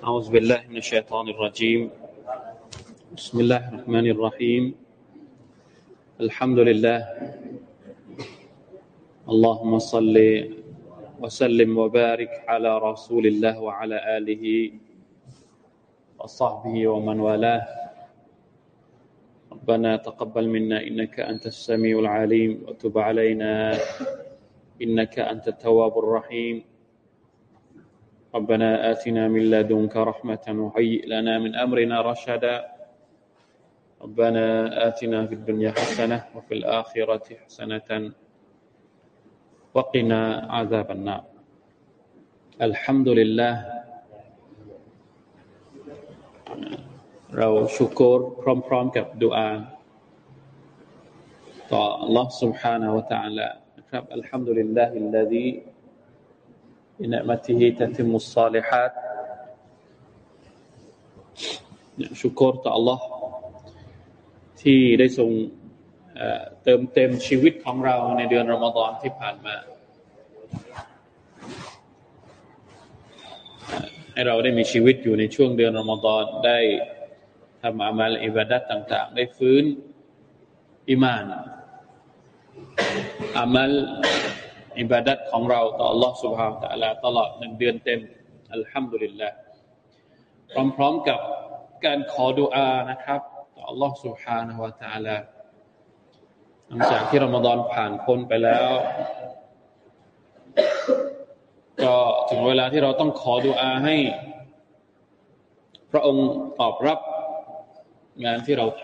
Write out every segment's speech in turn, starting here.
أعوذ بالله من الشيطان الرجيم. بسم الله الرحمن الرحيم. الحمد لله. اللهم صل وسلم وبارك على رسول الله وعلى آله وصحبه ومن والاه. ربنا تقبل منا إنك أنت السميع العليم وتب علينا إنك أنت التواب الرحيم. ربنا آتنا من لدنك رحمة وهيئ لنا من أمرنا رشدا ربنا آتنا في الدنيا حسنة وفي الآخرة حسنة وقنا عذاب النار الحمد لله เราชุกรพร้อมๆกับดุอาต่อ Allah سبحانه และ تعالى นะครับ الحمد لله الذي بنعمته تتم الصالحات ชุกรต่อ Allah ที่ได้ทรงเติมเต็มชีวิตของเราในเดือนรอมฎอนที่ผ่านมา ให้เราได้มีชีวิตอยู่ในช่วงเดือนรอมฎอนได้ทำอามัลอิบาดัตต่าง ๆ ได้ฟื้นอิมานอามัล อิบาดัตของเราต่อ Allah سبحانه และ تعالى ตลอดหนึ่งเดือนเต็มอัลฮัมดุลิลละพร้อมๆกับการขอดุอานะครับต่อ Allah سبحانه และ تعالى หลังจากที่รอมฎอนผ่านพ้นไปแล้ว ก็ถึงเวลาที่เราต้องขอดุอาให้ พระองค์ตอบรับงานที่เราท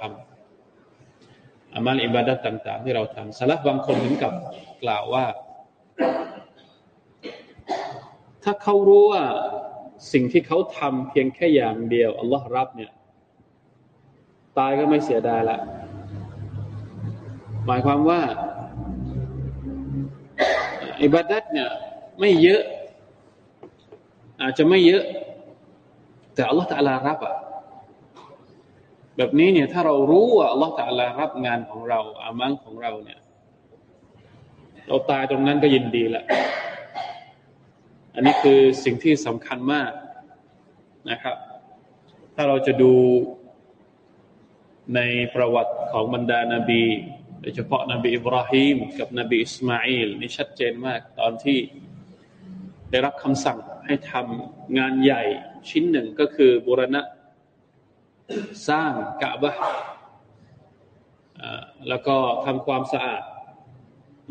ำอามัลอิบาดัตต่าง ๆ ที่เราทำสลับบางคนถึงกับกล่าวว่า ถ้าเขารู้ว่าสิ่งที่เขาทำเพียงแค่อย่างเดียวอัลลอฮ์รับเนี่ย ตายก็ไม่เสียดายละ หมายความว่าอิบาดัตเนี่ย ไม่เยอะ อาจจะไม่เยอะ แต่อัลลอฮ์ตะลารับอะแบบนี้เนี่ย ถ้าเรารู้ว่าอัลลอฮ์ตะลารับงานของเราอามังของเราเนี่ย เราตายตรงนั้นก็ยินดีละอันนี้คือสิ่งที่สำคัญมากนะครับ ถ้าเราจะดูในประวัติของบรรดานาบีโดยเฉพาะนบีอิบราฮิมกับนบีอิสมาอิลนี่ชัดเจนมากตอนที่ได้รับคำสั่งให้ทำงานใหญ่ชิ้นหนึ่งก็คือบูรณะสร้างกะบะแล้วก็ทำความสะอาด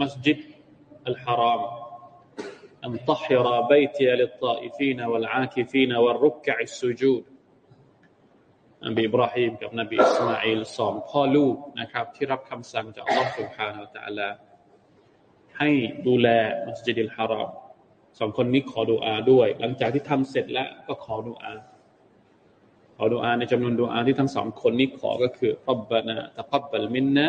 มัสยิดอัลฮารอม أن طهر بيتي للطائفين والعاكفين والركع السجود นบีอิบราฮิมกับนบีอิสมาอิลสองพ่อลูกนะครับ ที่รับคำสั่งจากอัลลอฮฺ سبحانه และ تعالى ให้ดูแลมัสยิดอิลฮารอมสองคนนี้ขอดุอาด้วย หลังจากที่ทำเสร็จแล้วก็ขอดุอาขอดุอาในจำนวนดุอาที่ทั้งสองคนนี้ขอก็คือรับบานะตะกับบัลมินนะ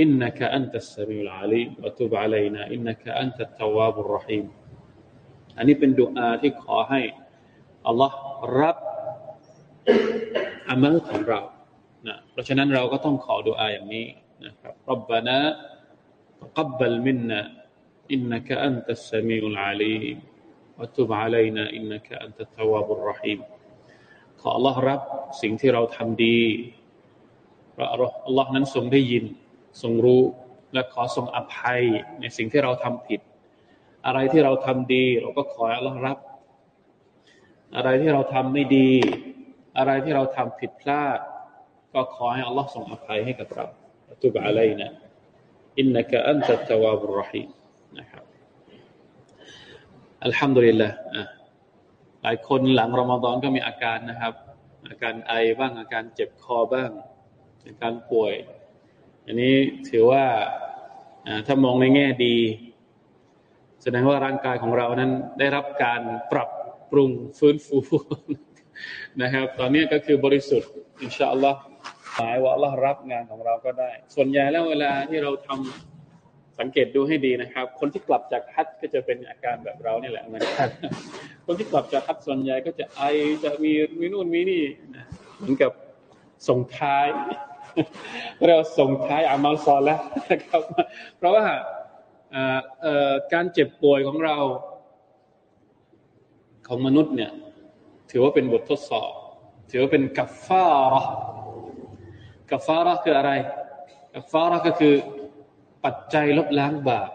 อินนักอันตัสสมีอุลอาลีวะตุบอะลัยนาอินนักอันตัตตวาบุรรหีมอันนี้เป็นดุอาที่ขอให้อัลลอฮ์รับอามัลของเรานะเพราะฉะนั้นเราก็ต้องขอดุอาอย่างนี้นะครับรับบานะ تقبل منا إنك أنت السميع العليم وتب علينا إنك أنت التواب الرحيم ขอ Allah รับสิ่งที่เราทำดีเพราะ Allah นั้นทรงได้ยิน ทรงรู้ และขอทรงอภัยในสิ่งที่เราทำผิด อะไรที่เราทำดี เราก็ขออัลลอฮ์รับ อะไรที่เราทำไม่ดี อะไรที่เราทำผิดพลาด ก็ขอให้อัลลอฮ์ทรงอภัยให้กับเราตุบอะไรนะอินนักอันตัตตวาบุรหีนะครับอัลฮัมดุลิลละหลายคนหลังรอมฎอนก็มีอาการนะครับ อาการไอบ้างอาการเจ็บคอบ้าง อาการป่วย อันนี้ถือว่าถ้ามองในแง่ดี แสดงว่าร่างกายของเรานั้นได้รับการปรับปรุงฟื้นฟูนะครับ ตอนนี้ก็คือบริสุทธิ์อินชาอัลลอฮ์หมายว่าอัลลอฮ์รับงานของเราก็ได้ ส่วนใหญ่แล้วเวลาที่เราทำสังเกตดูให้ดีนะครับ คนที่กลับจากฮัทก็จะเป็นอาการแบบเรานี่แหละนะครับคนที่กลับจากฮัทส่วนใหญ่ก็จะไอจะมีมีนู่นมีนี่นะเหมือนกับส่งท้าย เราส่งท้ายอามัลซอลแล้วนะครับ เพราะว่าการเจ็บป่วยของเรา ของมนุษย์เนี่ย ถือว่าเป็นบททดสอบ ถือว่าเป็นกัฟฟาระกัฟฟาระคืออะไรกัฟฟาระก็คือปัจจัยลบล้างบาป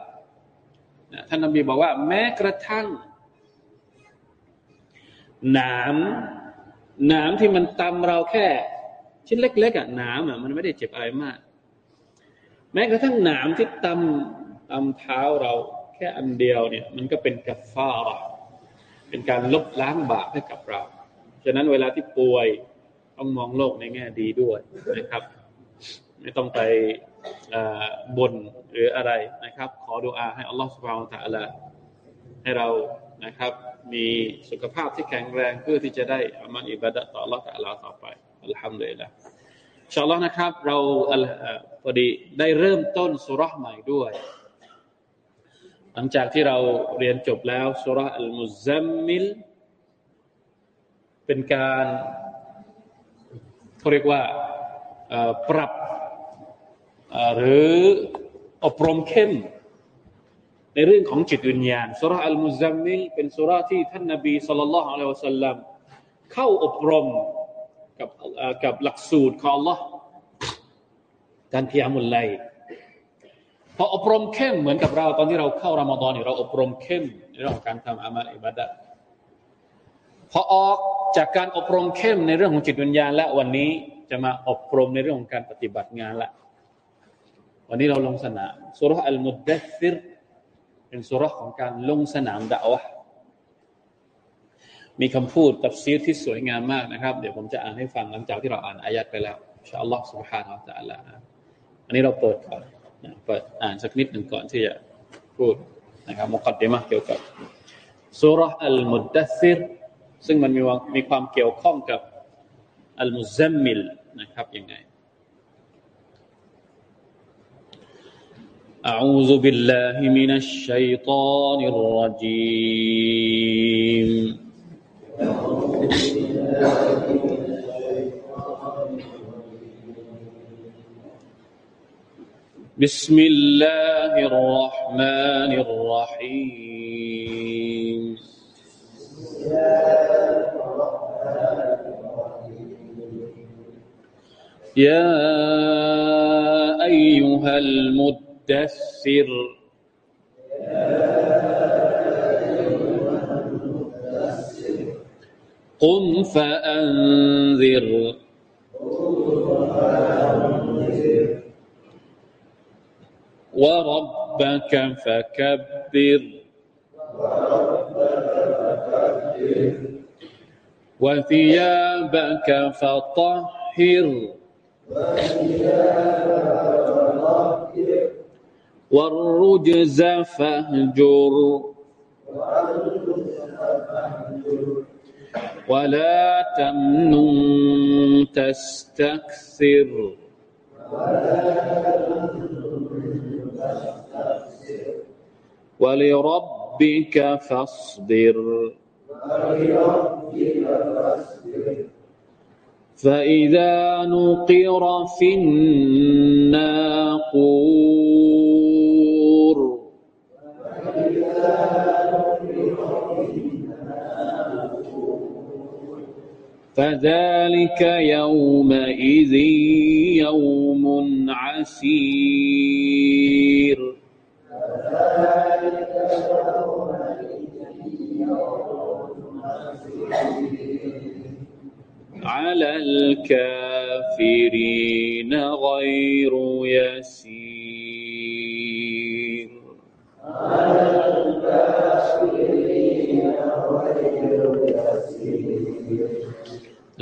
ท่านนบีบอกว่า แม้กระทั่งหนามหนามที่มันตำเราแค่ ชิ้นเล็กๆอะหนามอะมันไม่ได้เจ็บอะไรมาก แม้กระทั่งหนามที่ตำตำเท้าเราแค่อันเดียวเนี่ย มันก็เป็นกัฟฟาระเป็นการลบล้างบาปให้กับเรา ฉะนั้นเวลาที่ป่วยต้องมองโลกในแง่ดีด้วยนะครับ ไม่ต้องไปบนหรืออะไรนะครับ ขอดุอาให้อัลลอฮฺสุบฮานตะละให้เรานะครับ มีสุขภาพที่แข็งแรงเพื่อที่จะได้عمل عبادة ต่ออัลลอฮฺ تعالى ต่อไป الحمد لله إن شاء الله นะครับ เราพอดีได้เริ่มต้นسورة ใหม่ด้วย หลังจากที่เราเรียนจบแล้วسورة المزمل เป็นการเขาเรียกว่าปรับหรืออบรมเข้ม ในเรื่องของจิตวิญญาณسورة المزمل เป็น سورة ที่ท่านนบี صلى الله عليه وسلم เข้าอบรม กับกับหลักสูตรของ Allah การพิยามุลไลพออบรมเข้มเหมือนกับเรา ตอนที่เราเข้ารอมฎอนเนี่ยเราอบรมเข้มในเรื่องของการทำعمل عبادة พอออกจากการอบรมเข้มในเรื่องของจิตวิญญาณและวันนี้จะมาอบรมในเรื่องของการปฏิบัติงานละวันนี้เราลงสนามสุรษอัลมุดเดฟิรเป็นสุรษของการลงสนามดาวะ มีคำพูดตับซีดที่สวยงามมากนะครับ เดี๋ยวผมจะอ่านให้ฟังหลังจากที่เราอ่านอายัดไปแล้วอินชาอัลลอฮ์ سبحانه และ تعالى อันนี้เราเปิดก่อนเปิดอ่านสักนิดหนึ่งก่อนที่จะพูดนะครับมุกัดดิมะเกี่ยวกับสุรอัลมุดดัซิรซึ่งมันมีมีความเกี่ยวข้องกับอัลมุซัมมิลนะครับยังไง أعوذ بالله من الشيطان الرجيم بسم الله الرحمن الرحيم. يا أيها المدثر. قم فأنذر. وربك فكبر. وثيابك فطهر. والرجز فاهجر. ولا تمنن تستكثر. ولربك فاصبر. فإذا نقر في الناقور. فذلك يومئذ يوم عسير. على الكافرين غير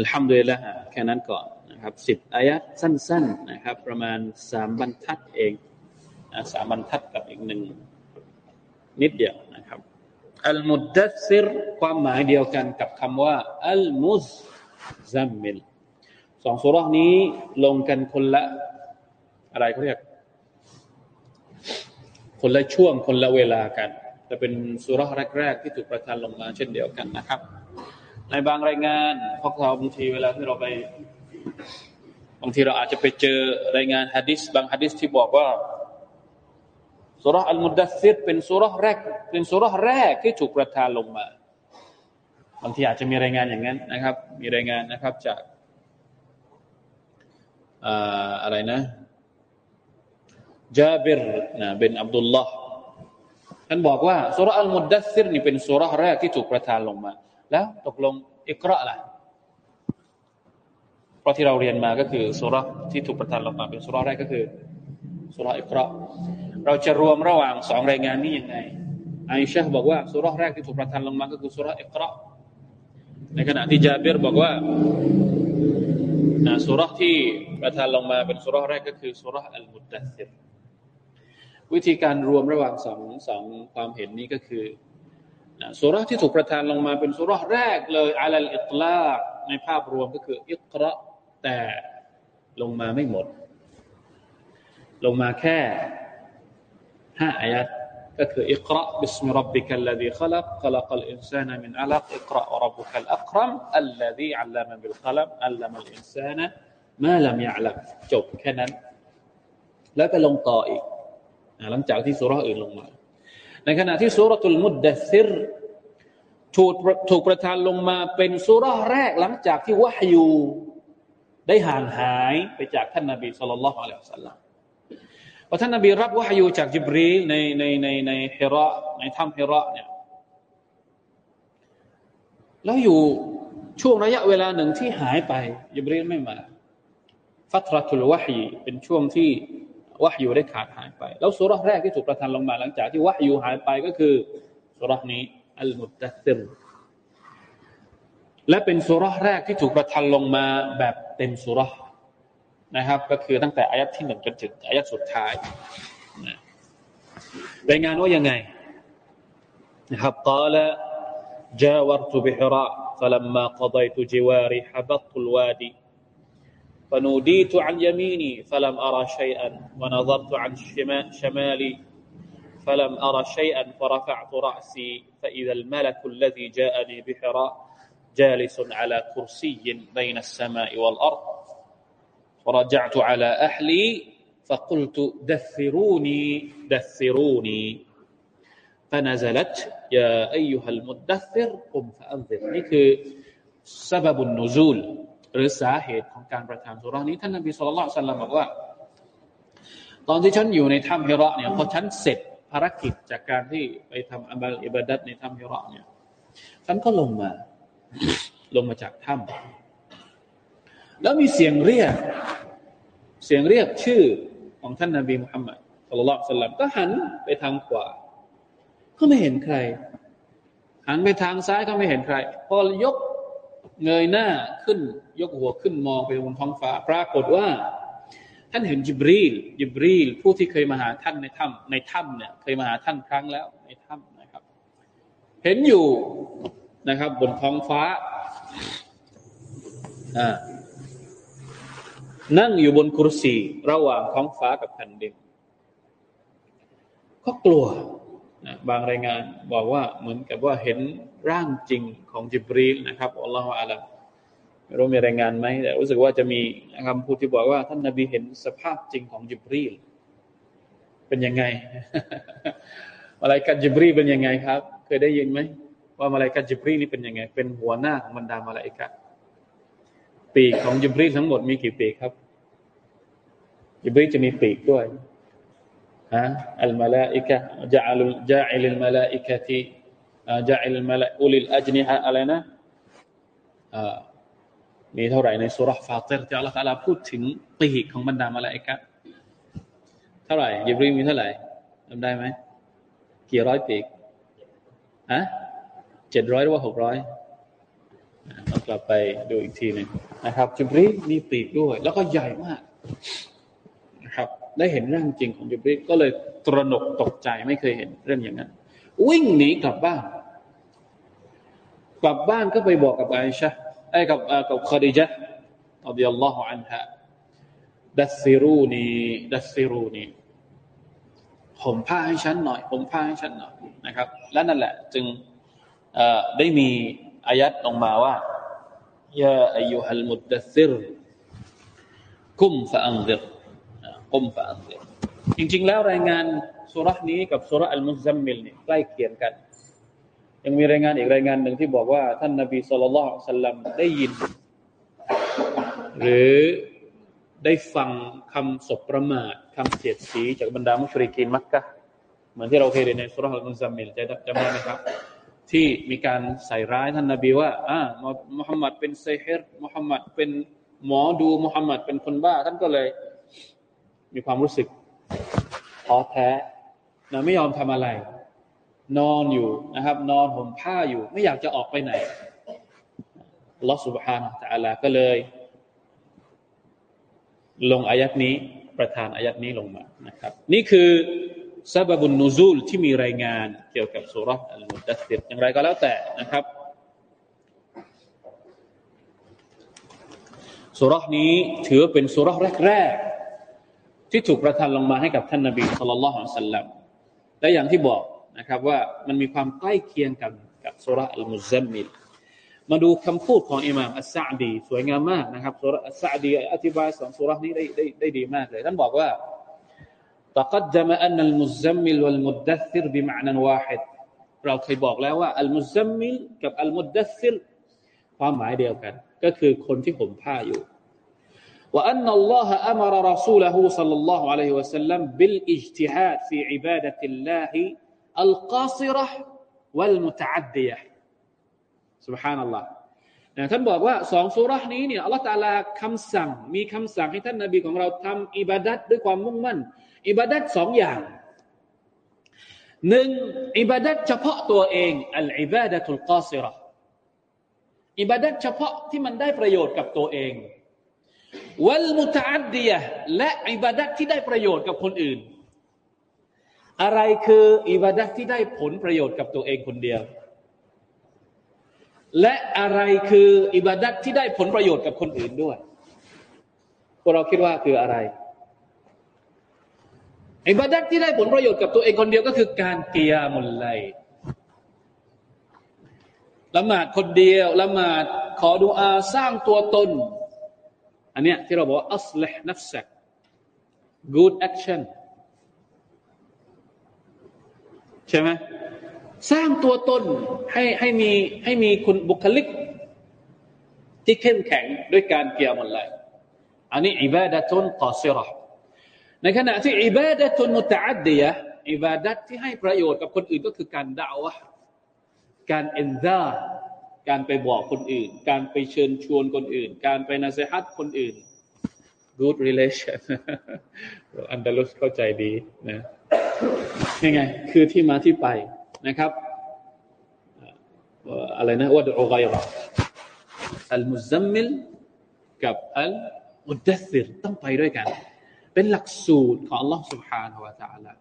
อัลฮัมดุลิลละแค่นั้นก่อนนะครับสิบอายะสั้น ๆนะครับ ประมาณสามบรรทัดเองสามบรรทัดกับอีกหนึ่งนิดเดียวนะครับอัลมุดดัซิรความหมายเดียวกันกับคำว่าอัลมุซซัมมิลสองสุรานี้ลงกันคนละ อะไรเขาเรียก คนละช่วงคนละเวลากัน แต่เป็นสุราแรก ๆ ที่ถูกประทานลงมาเช่นเดียวกันนะครับ ในบางรายงานพวกเราบางทีเวลาที่เราไปบางทีเราอาจจะไปเจอรายงานฮะดิษบางฮะดิษที่บอกว่าสุรอัลมุดัสซิรเป็นสุรแรก เป็นสุรแรกที่ถูกประทานลงมาบางทีอาจจะมีรายงานอย่างนั้นนะครับ มีรายงานนะครับจากอะไรนะจาบิรนะเป็นอับดุลลอฮ์ท่านบอกว่าสุรอัลมุดดัสซิรนี่เป็นสุรแรกที่ถูกประทานลงมา แล้วตกลงอิกราล่ะเพราะที่เราเรียนมาก็คือสุรที่ถูกประทานลงมาเป็นสุรแรกก็คือสุรอิกราเราจะรวมระหว่างสองรายงานนี้ยังไงอิชะบอกว่าสุรแรกที่ถูกประทานลงมาก็คือสุรอิกราในขณะที่จาบิรบอกว่าสุรที่ประทานลงมาเป็นสุรแรกก็คือสุรอัลมุดดัสซิรวิธีการรวมระหว่างสองสองความเห็นนี้ก็คือ สุราที่ถูกประทานลงมาเป็นสุราแรกเลยอาลัลอิตลาในภาพรวมก็คือ اقرأ แต่ลงมาไม่หมด ลงมาแค่ห้า آيات ก็คือ اقرأ باسم ربك الذي خلق خلق الإنسان من علق اقرأ وربك الأكرم الذي علم بالقلم علم الإنسان ما لم يعلم จบแค่นั้น แล้วก็ลงต่ออีกหลังจากที่سورة อื่นลงมา ในขณะที่سورة المدثرถูกถูกประทานลงมาเป็นสุรแรกหลังจากที่วะฮยูได้ห่างหายไปจากท่านนาบีสุลต่านละฮ์อะลัยฮิสัลลัมพอท่านนาบีรับวะฮยูจากจิบรีในในในในเฮระในถ้ำเฮระเนี่ยแล้วอยู่ช่วงระยะเวลาหนึ่งที่หายไปจิบรีไม่มา ฟัตรทุลวะฮีเป็นช่วงที่ วะฮยูได้ขาดหายไป แล้วสุรษแรกที่ถูกประทานลงมาหลังจากที่วะฮยูหายไปก็คือสุรษนี้อัลมุตตะซิมและเป็นสุรษแรกที่ถูกประทานลงมาแบบเต็มสุรษนะครับ ก็คือตั้งแต่อายัดที่หนึ่งจนถึงอายัดสุดท้ายรายงานว่ายังไงนะครับกล่าว جاورت بحراء فلما قضيت جواري حبطت الوادي فنوديت عن يميني فلم أرى شيئا ونظرت عن شمالي فلم أرى شيئا فرفعت رأسي فإذا الملك الذي جاءني بحراء جالس على كرسي بين السماء والأرض فرجعت على أهلي فقلت دثروني دثروني فنزلت يا أيها المدثر قم فأنذر นี่คือ سبب النزول หรือสาเหตุของการประทานสุรานี้ท่านนบีสุลต่านสัลลัมบอกว่า ตอนที่ฉันอยู่ในถ้ำฮิระเนี่ยพอฉันเสร็จภารกิจจากการที่ไปทำอัลอิบาดัตในถ้ำฮิระเนี่ยฉันก็ลงมา ลงมาจากถ้ำแล้วมีเสียงเรียก เสียงเรียกชื่อของท่านนบีมุฮัมมัดสุลต่านสัลลัมก็หันไปทางขวาก็ไม่เห็นใครหันไปทางซ้ายก็ไม่เห็นใคร พอยก เงยหน้าขึ้น ยกหัวขึ้นมองไปบนท้องฟ้า ปรากฏว่า ท่านเห็นจิบรีลจิบรีลผู้ที่เคยมาหาท่านในถ้ำในถ้ำเนี่ยเคยมาหาท่านครั้งแล้วในถ้ำนะครับ เห็นอยู่นะครับ บนท้องฟ้าอ่านั่งอยู่บนคุรสีระหว่างท้องฟ้ากับแผ่นดินก็กลัวนะบางรายงานบอกว่าเหมือนกับว่าเห็น ร่างจริงของจิบรีลนะครับอัลลอฮฺอาลัมไม่รู้มีรายงานไหมแต่รู้สึกว่าจะมีคำพูดที่บอกว่า ท่านนาบีเห็นสภาพจริงของจิบรีลเป็นยังไงมาลายกัจิบรีเป็นยังไงครับ เคยได้ยินไหมว่ามาลายกัจิบรีนี่เป็นยังไง เป็นหัวหน้าของบรรดามาลายกัปีกของจิบรีทั้งหมดมีกี่ปีกครับจิบรีจะมีปีกด้วยฮะอัลมาลาอิกะจะอัลจะอิลมาลาอิกะที่ จะอิลมาลาอุลิลอัจนิฮะอะไรนะมีเท่าไหร่ในสุรฟาติรที่อัลลอฮฺพูดถึงปีกของบรรดามาลาอิกะเท่าไหร่ยิบรีมีเท่าไหร่จำได้ไหมกี่ร้อยปีกฮะเจ็ดร้อยหรือว่าหกร้อยต้องกลับไปดูอีกทีหนึ่งนะครับจิบรีมีปีกด้วย แล้วก็ใหญ่มากนะครับ ได้เห็นร่างจริงของจิบรีก็เลยตระหนกตกใจไม่เคยเห็นเรื่องอย่างนั้น วิ่งหนีกลับบ้าน กลับบ้านก็ไปบอกกับไอชะไอ้กับกับคดีจ์อัลลอฮฺอันฮะดัสซิรูนีดัสซิรูนีผมผ้าให้ฉันหน่อย ผมผ้าให้ฉันหน่อยนะครับ และนั่นแหละ จึงได้มีอายัดลงมาว่าيا أيها المدثر قم فأنذر قم فأنذر จริง ๆ แล้วรายงาน سورة นี้กับ سورة المزمل นี่ใกล้เคียงกัน ยังมีรายงานอีกรายงานหนึ่งที่บอกว่า ท่านนบี صلى الله عليه وسلم ได้ยิน หรือได้ฟังคำสบประมาทคำเสียดสีจากบรรดา مشركين มักกะเหมือนที่เราเคยเรียนในسورة المزمل จะจำได้ไหมครับ ที่มีการใส่ร้ายท่านนบีว่าอ่ามุฮัมมัดเป็นไซเฮร์มุฮัมมัดเป็นหมอดูมุฮัมมัดเป็นคนบ้า ท่านก็เลย มีความรู้สึกท้อแท้ นะไม่ยอมทำอะไร นอนอยู่นะครับ นอนห่มผ้าอยู่ ไม่อยากจะออกไปไหนลอสุบฮานะตะอัลาก็เลย ลงอายัดนี้ ประทานอายัดนี้ลงมานะครับ นี่คือซาบบุนนูซูลที่มีรายงานเกี่ยวกับสุรษอัลมุดัสซิรอย่างไรก็แล้วแต่นะครับสุรษนี้ถือเป็นสุรษแรก ๆ ที่ถูกประทานลงมาให้กับท่านนบีสุลต่านละฮ์สัลลัม และอย่างที่บอกนะครับว่ามันมีความใกล้เคียงกันกับสุรษอัลมุซัมมิลมาดูคำพูดของอิหม่ามอัสซาดีสวยงามมากนะครับสุรอัสซาดีอธิบายสองสุรนี้ได้ได้ได้ดีมากเลยท่านบอกว่า تقدم أن المزمل والمدثر بمعنى واحد เราเคยบอกแล้วว่าอัลมุซัมมิลกับอัลมุดดัซิรความหมายเดียวกัน ก็คือคนที่ห่มผ้าอยู่ وأن الله أمر رسوله صلى الله عليه وسلم بالاجتهاد في عبادة الله القاصرة والمتعدية سبحان الله นะท่านบอกว่าสองสุรานี้เนี่ยอัลลอฮฺตาลาคำสั่งมีคำสั่งให้ท่านนาบีของเราทำอิบาดัตด้วยความมุ่งมั่นอิบาดัตสองอย่างหนึ่งอิบาดัตเฉพาะตัวเองอัลอิบาดัตุลกาซิรอิบาดัตเฉพาะที่มันได้ประโยชน์กับตัวเอง วัลมุตอัดดียและอิบาดัตที่ได้ประโยชน์กับคนอื่น อะไรคืออิบาดัตที่ได้ผลประโยชน์กับตัวเองคนเดียว และอะไรคืออิบาดัตที่ได้ผลประโยชน์กับคนอื่นด้วยพวกเราคิดว่าคืออะไรอิบาดัตที่ได้ผลประโยชน์กับตัวเองคนเดียวก็คือการเกียมุลไลละหมาดคนเดียวละหมาดขอดุอาสร้างตัวตน อันเนี้ยที่เราบอกว่าอัสลิฮนัฟซัก good action ใช่ไหมสร้างตัวตนให้ให้มีให้มีคุณบุคลิก ที่เข้มแข็งด้วยการเกียมุลไลยอันนี้อิบาดะตุนกอซิรห์ในขณะที่อิบาดะตุนมุตอัดดียะอิบาดัตที่ให้ประโยชน์กับคนอื่นก็คือการด่าวะการเอนซา การไปบอกคนอื่น การไปเชิญชวนคนอื่น การไปนาเซฮัตคนอื่น good relation อันดาลุสเข้าใจดีนะนี่ไง คือที่มาที่ไปนะครับอะไรนะว่าดูไกรอัลมุซัมมิลกับอัลมุดดัซิรต้องไปด้วยกันเป็นหลักสูตรของ Allah سبحانه และ تعالى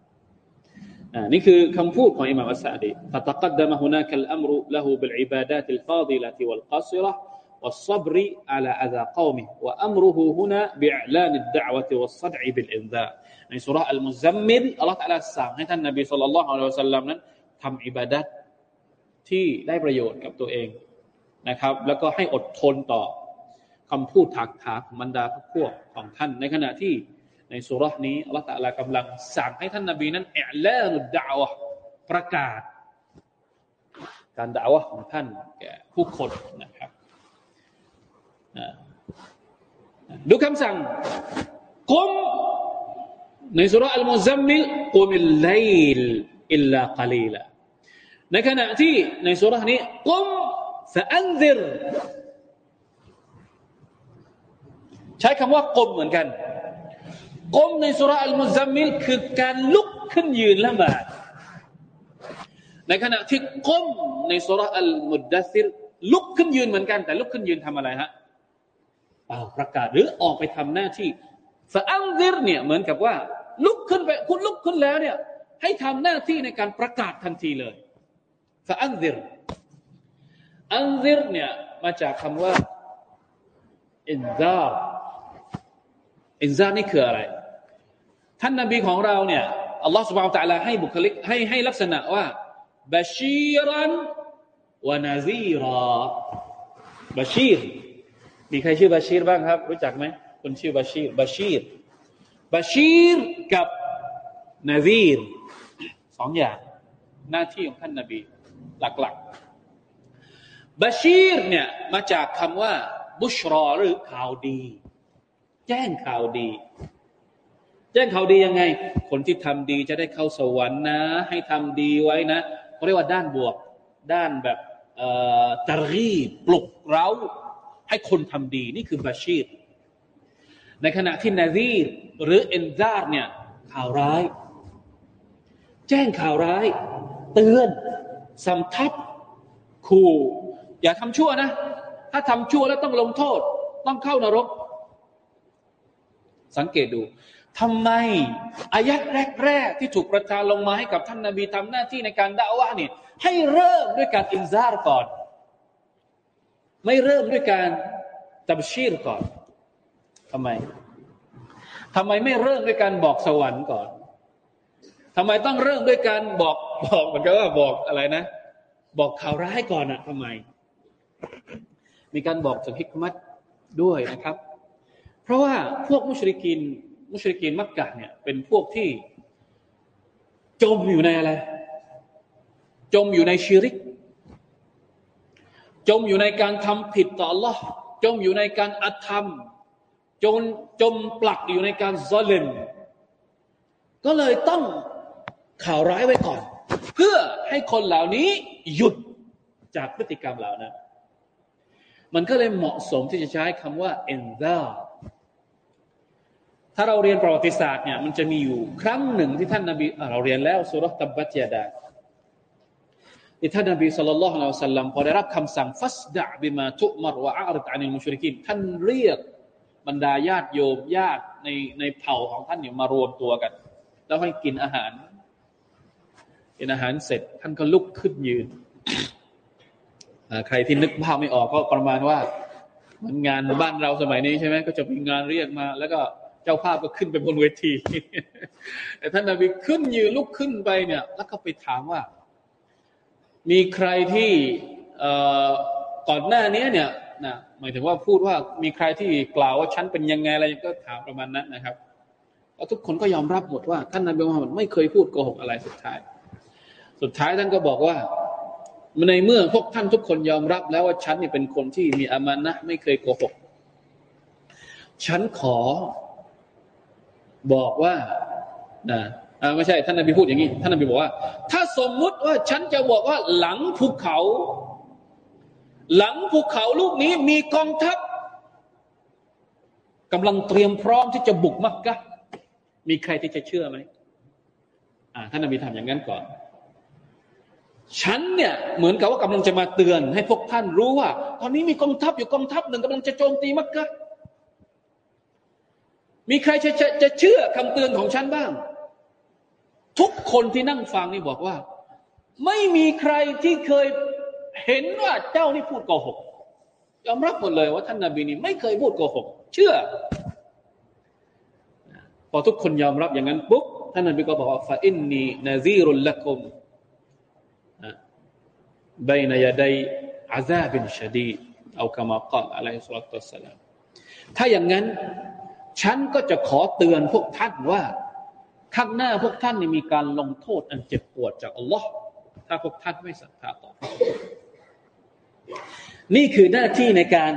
นี่คือคำพูดของอิมามอัสซาดี فتقدم هناك الأمر له بالعبادات الفاضلة والقاصرة والصبر على أذى قومه وأمره هنا بإعلان الدعوة والصدع بالإنذار ในสุราอัลมุซัมมิลอัลลอฮฺตะลาสั่งให้ท่านนบีสุลต่านละฮ์อัลลอฮฺสัลลัมนั้นทำอิบาดัตที่ได้ประโยชน์กับตัวเองนะครับ แล้วก็ให้อดทนต่อคำพูดถักถาของบรรดาพวกของท่านในขณะที่ ใน سورة นี้อัลลอฮฺ تعالى กำลังสั่งให้ท่านนบีนั้น إعلان الدعوة ประกาศ การด่าวะของท่านแก่ผู้คนนะครับดูคำสั่งกุมในสุราอัลมุซัมมิลกุมิลไลลอิลลากาลีลในขณะที่ในสุรานี้กุมฟะอันซิรใช้คำว่ากุมเหมือนกัน ก้มในสุราอัลมุซัมมิลคือการลุกขึ้นยืนละหมาดในขณะที่ก้มในสุราอัลมุดดัซิลลุกขึ้นยืนเหมือนกัน แต่ลุกขึ้นยืนทำอะไรฮะเป่าประกาศหรือออกไปทำหน้าที่ฟาอังซิรเนี่ยเหมือนกับว่า ลุกขึ้นไปคุณลุกขึ้นแล้วเนี่ย ให้ทำหน้าที่ในการประกาศทันทีเลยฟาอังซิรอังซิรเนี่ยมาจากคำว่าอินซา อินซานี่คืออะไร ท่านนบีของเราเนี่ยอัลลอฮฺสุบฮานตะลาให้บุคลิกให้ให้ลักษณะว่าบาชีรันวานาซีรอบาชีรมีใครชื่อบาชีรบ้างครับ รู้จักไหมคนชื่อบาชีรบาชีรบาชีรกับนาซีรสองอย่างหน้าที่ของท่านนบีหลักๆบาชีรเนี่ยมาจากคำว่าبشرى หรือข่าวดี แจ้งข่าวดี แจ้งข่าวดียังไง คนที่ทำดีจะได้เข้าสวรรค์นะ ให้ทำดีไว้นะเขาเรียกว่าด้านบวก ด้านแบบترغيب ปลุกเร้า ให้คนทำดีนี่คือ بشير ในขณะที่ نذير หรือ إنذار เนี่ยข่าวร้าย แจ้งข่าวร้าย เตือนสำทับขู่อย่าทำชั่วนะ ถ้าทำชั่วแล้วต้องลงโทษ ต้องเข้านรก สังเกตดูทำไมอายัดแรกๆที่ถูกประทานลงมาให้กับท่านนาบีทำหน้าที่ในการด่าวะนี่ให้เริ่มด้วยการอินซาร์ก่อน ไม่เริ่มด้วยการตับชีรก่อนทำไมทำไมไม่เริ่มด้วยการบอกสวรรค์ก่อนทำไมต้องเริ่มด้วยการบอกบอกเหมือนกับว่าบอกอะไรนะ บอกข่าวร้ายก่อนอะทำไม มีการบอกถึงฮิกมัตด้วยนะครับ เพราะว่าพวกมุชริกิน มุชริกินมักกะเนี่ย เป็นพวกที่จมอยู่ในอะไร จมอยู่ในชีริก จมอยู่ในการทำผิดต่อ Allah จมอยู่ในการอธรรมจนจมปลักอยู่ในการซอเลมก็เลยต้องข่าวร้ายไว้ก่อน เพื่อให้คนเหล่านี้หยุดจากพฤติกรรมเหล่านั้น มันก็เลยเหมาะสมที่จะใช้คำว่าเอนซา ถ้าเราเรียนประวัติศาสตร์เนี่ยมันจะมีอยู่ครั้งหนึ่งที่ท่านนาบีเราเรียนแล้วสุรตับบัตยาดาที่ท่านนบีสุลต่านละสัลลัมพอได้รับคำสั่งฟัสดะบิมาทุมรวะอาริดอานิมุชริกินท่านเรียกบรรดาญาติโยมญาติในในเผ่าของท่านเนี่ยมารวมตัวกัน แล้วให้กินอาหาร กินอาหารเสร็จ ท่านก็ลุกขึ้นยืนใครที่นึกภาพไม่ออกก็ประมาณว่ามือนงานบ้านเราสมัยนี้ใช่ไหมก็จะมีงานเรียกมา แล้วก็ เจ้าภาพก็ขึ้นไปบนเวที แต่ท่านนบีขึ้นยืนลุกขึ้นไปเนี่ย แล้วก็ไปถามว่า มีใครที่ก่อนหน้านี้เนี่ยนะหมายถึงว่าพูดว่ามีใครที่กล่าวว่าฉันเป็นยังไงอะไรก็ถามประมาณนั้นนะครับแล้วทุกคนก็ยอมรับหมดว่าท่านนบีมุฮัมมัดไม่เคยพูดโกหกอะไรสุดท้าย สุดท้ายท่านก็บอกว่าในเมื่อพวกท่านทุกคนยอมรับแล้วว่าฉันนี่เป็นคนที่มีอามานะไม่เคยโกหก ฉันขอ บอกว่านะไม่ใช่ท่านนบีพูดอย่างนี้ ท่านนบีบอกว่า ถ้าสมมุติว่าฉันจะบอกว่าหลังภูเขา หลังภูเขาลูกนี้มีกองทัพกำลังเตรียมพร้อมที่จะบุกมักกะมีใครที่จะเชื่อไหมท่านนบีทำอย่างนั้นก่อน ฉันเนี่ยเหมือนกับว่ากำลังจะมาเตือน ให้พวกท่านรู้ว่า ตอนนี้มีกองทัพอยู่กองทัพหนึ่งกำลังจะโจมตีมักกะ มีใครจะจะจะเชื่อคำเตือนของฉันบ้าง ทุกคนที่นั่งฟังนี่บอกว่า ไม่มีใครที่เคยเห็นว่าเจ้านี่พูดโกหกยอมรับหมดเลยว่าท่านนาบีนี่ไม่เคยพูดโกหก เชื่อ พอทุกคนยอมรับอย่างนั้นปุ๊บท่านนบีก็บอกว่าฟาอินนีนาซีรุลละกุมบนยาดัยอาซาบินชดีเอาคำมากล่าวอะลัยสุลต่านสลามถ้าอย่างนั้น ฉันก็จะขอเตือนพวกท่านว่า ข้างหน้าพวกท่านมีการลงโทษอันเจ็บปวดจากอัลลอฮ์ถ้าพวกท่านไม่ศรัทธาต่อ นี่คือหน้าที่ในการ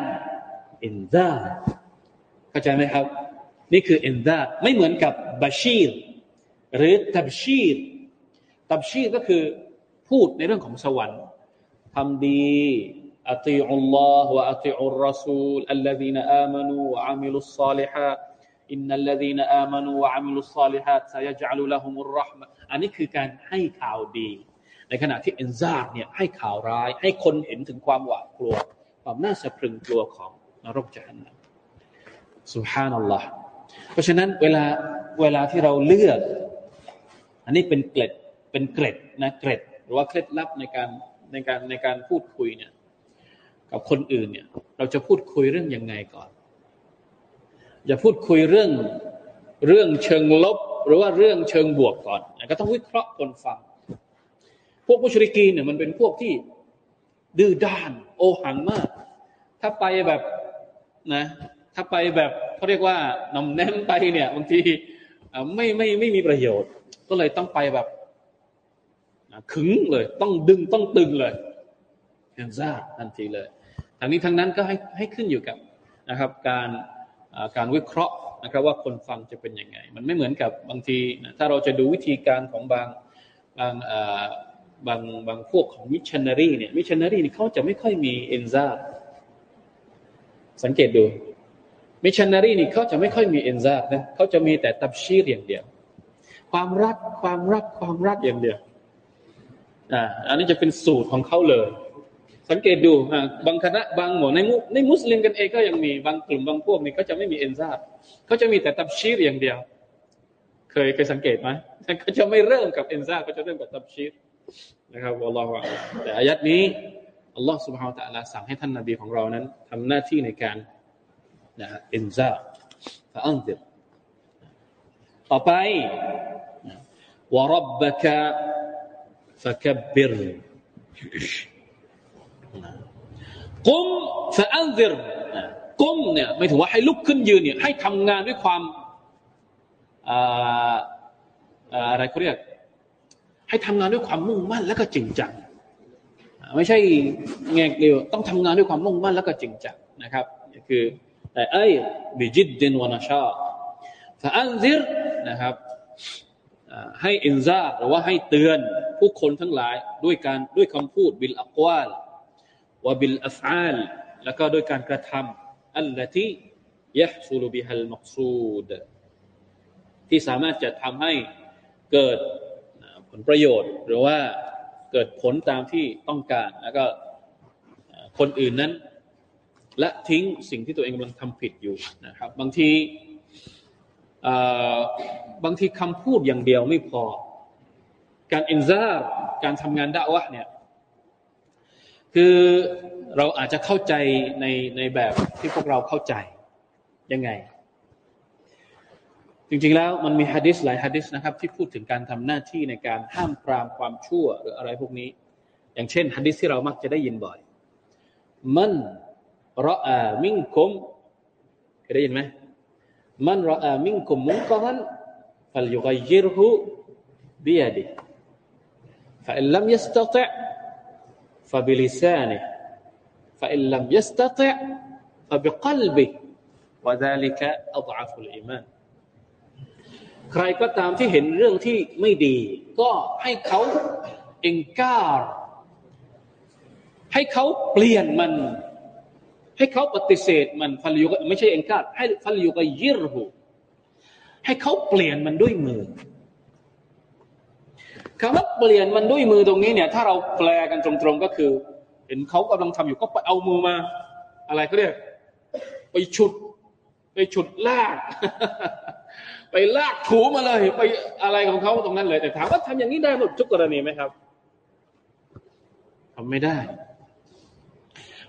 อินซาเข้าใจไหมครับ นี่คืออินซาไม่เหมือนกับบาชีร หรือตับชีร ตับชีรก็คือพูดในเรื่องของสวรรค์ทำดีอัติอุลลอฮ์วะอัติอุลรอซูลอัลลซีนอามานูวะอามิลุสซาลิฮะ إن الذين آمنوا وعملوا الصالحات سيجعل لهم الرحمن อันนี้คือการให้ข่าวดี ในขณะที่إنذار เนี่ยให้ข่าวร้าย ให้คนเห็นถึงความหวาดกลัว ความน่าสะพรึงกลัวของนรกجهنم سبحان الله เพราะฉะนั้นเวลาเวลาที่เราเลือก อันนี้เป็นเกล็ดเป็นเกร็ดนะเกร็ด หรือว่าเคล็ดลับในการในการในการพูดคุยเนี่ยกับคนอื่นเนี่ย เราจะพูดคุยเรื่องยังไงก่อน อย่าพูดคุยเรื่องเรื่องเชิงลบ หรือว่าเรื่องเชิงบวกก่อนก็ต้องวิเคราะห์คนฟัง พวกมุชริกีเนี่ยมันเป็นพวกที่ดื้อด้าน โอหังมาก ถ้าไปแบบนะถ้าไปแบบเขาเรียกว่านำแนมไปเนี่ยบางทีไม่ไม่ไม่มีประโยชน์ ก็เลยต้องไปแบบขึงเลย ต้องดึงต้องตึงเลยอินซาทันทีเลยทั้งนี้ทั้งนั้นก็ให้ให้ขึ้นอยู่กับนะครับ การ การวิเคราะห์นะครับว่าคนฟังจะเป็นยังไง มันไม่เหมือนกับบางทีถ้าเราจะดูวิธีการของบางบางบางบางพวกของมิชชันนารีเนี่ยมิชชันนารีนี่เขาจะไม่ค่อยมีเอนซาสังเกตดูมิชชันนารีนี่เขาจะไม่ค่อยมี إنذار นะเขาจะมีแต่ تبشير อย่างเดียว ความรักความรักความรักอย่างเดียวอ่าอันนี้จะเป็นสูตรของเขาเลย สังเกตดูบางคณะบางหมู่ในมุในมุสลิมกันเองก็ยังมีบางกลุ่มบางพวกนี่ก็จะไม่มีเอนซาเขาจะมีแต่ตับชีรอย่างเดียว เคยเคยสังเกตไหมเขาจะไม่เริ่มกับเอนซาเขาจะเริ่มกับตับชีรนะครับอัลลอฮฺแต่อายัดนี้อัลลอฮฺสุบฮาวตะลาสั่งให้ท่านนบีของเรานั้นทำหน้าที่ในการนะอินซาฟะอันซิรต่อไปวรับบะกะฟะคับบิร กุมฟะอันซิรกุมเนี่ยไม่ถือว่าให้ลุกขึ้นยืนเนี่ยให้ทำงานด้วยความอะไรเขาเรียก ให้ทำงานด้วยความมุ่งมั่นแล้วก็จริงจังไม่ใช่แงกเดียวต้องทำงานด้วยความมุ่งมั่นแล้วก็จริงจังนะครับคือแต่ أي بجد ونشاط فأنذر นะครับให้ إنذار หรือว่าให้เตือนผู้คนทั้งหลายด้วยการด้วยคำพูดبالأقوال وبالأفعال แล้วก็ด้วยการกระทำالتي يحصل بها المقصود ที่สามารถจะทำให้เกิดผลประโยชน์ หรือว่าเกิดผลตามที่ต้องการ แล้วก็คนอื่นนั้นและทิ้งสิ่งที่ตัวเองกำลังทำผิดอยู่นะครับ บางทีบางทีคำพูดอย่างเดียวไม่พอ การอินซาร์การทำงานด่าวะเนี่ย คือเราอาจจะเข้าใจในในแบบที่พวกเราเข้าใจยังไง จริงๆแล้วมันมีฮะดิษหลายฮะดิษนะครับ ที่พูดถึงการทำหน้าที่ในการห้ามปรามความชั่วหรืออะไรพวกนี้ อย่างเช่นฮะดิษที่เรามักจะได้ยินบ่อย มันรออามิ่งคมเคยได้ยินไหมมันรออามิ่งคมมุงกันฟัลยุกยิรหุบียดิฟะอิลลัมยัสตะติ فبلسانه فإن لم يستطع فبقلبه وذلك أضعف الإيمان ใครก็ตามที่เห็นเรื่องที่ไม่ดี ก็ให้เขาเองการให้เขาเปลี่ยนมันให้เขาปฏิเสธมันฟัลยุกไม่ใช่เองกาดให้ฟัลยุกยิรหูให้เขาเปลี่ยนมันด้วยมือ คำว่าเปลี่ยนมันด้วยมือตรงนี้เนี่ย ถ้าเราแปลกันตรงๆก็คือ เห็นเขากำลังทำอยู่ก็ไปเอามือมา อะไรเขาเรียกไปฉุด ไปฉุดลาก ไปลากถูมาเลย ไปอะไรของเขาตรงนั้นเลย แต่ถามว่าทำอย่างนี้ได้หมดทุกกรณีไหมครับทำไม่ได้